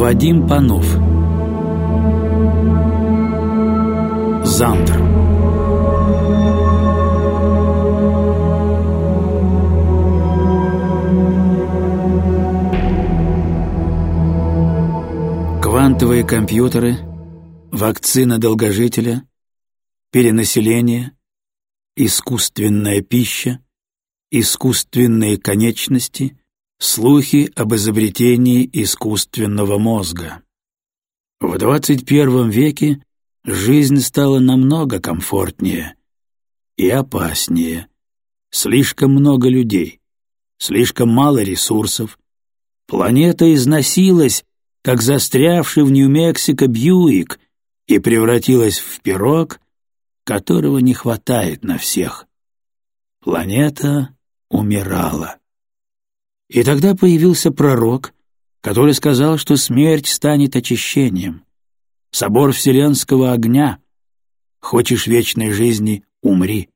Вадим Панов. Зандр. Квантовые компьютеры, вакцина долгожителя, перенаселение, искусственная пища, искусственные конечности, слухи об изобретении искусственного мозга. В 21 веке жизнь стала намного комфортнее и опаснее. Слишком много людей, слишком мало ресурсов. Планета износилась, как застрявший в Нью-Мексико Бьюик, и превратилась в пирог, которого не хватает на всех. Планета умирала. И тогда появился пророк, который сказал, что смерть станет очищением. Собор вселенского огня. Хочешь вечной жизни — умри.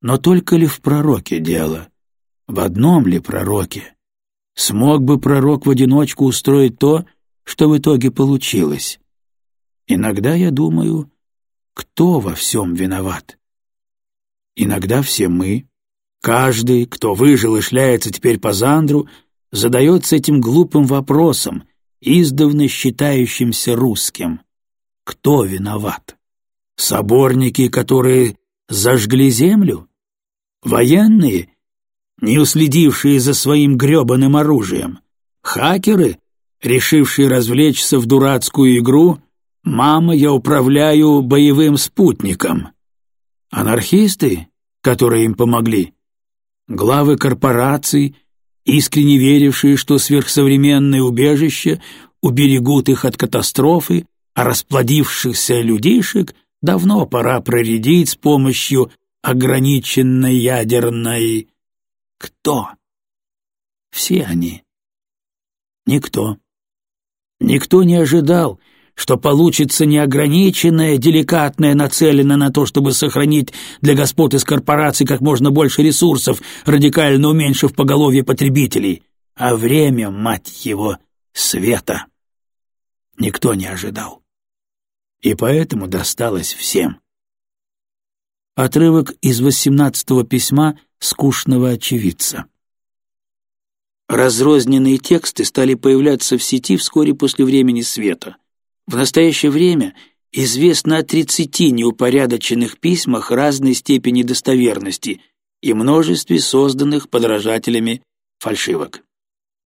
Но только ли в пророке дело? В одном ли пророке? Смог бы пророк в одиночку устроить то, что в итоге получилось? Иногда я думаю, кто во всем виноват? Иногда все мы, Каждый, кто выжил и шляется теперь по Зандру, задается этим глупым вопросом, издавна считающимся русским. Кто виноват? Соборники, которые зажгли землю? Военные, не уследившие за своим гребаным оружием? Хакеры, решившие развлечься в дурацкую игру «Мама, я управляю боевым спутником»? Анархисты, которые им помогли? Главы корпораций, искренне верившие, что сверхсовременные убежища уберегут их от катастрофы, а расплодившихся людейшек давно пора проредить с помощью ограниченной ядерной... Кто? Все они. Никто. Никто не ожидал, что получится неограниченное, деликатное, нацеленное на то, чтобы сохранить для господ из корпораций как можно больше ресурсов, радикально уменьшив поголовье потребителей, а время, мать его, света. Никто не ожидал. И поэтому досталось всем. Отрывок из восемнадцатого письма скучного очевидца. Разрозненные тексты стали появляться в сети вскоре после времени света — в настоящее время известно о 30 неупорядоченных письмах разной степени достоверности и множестве созданных подражателями фальшивок.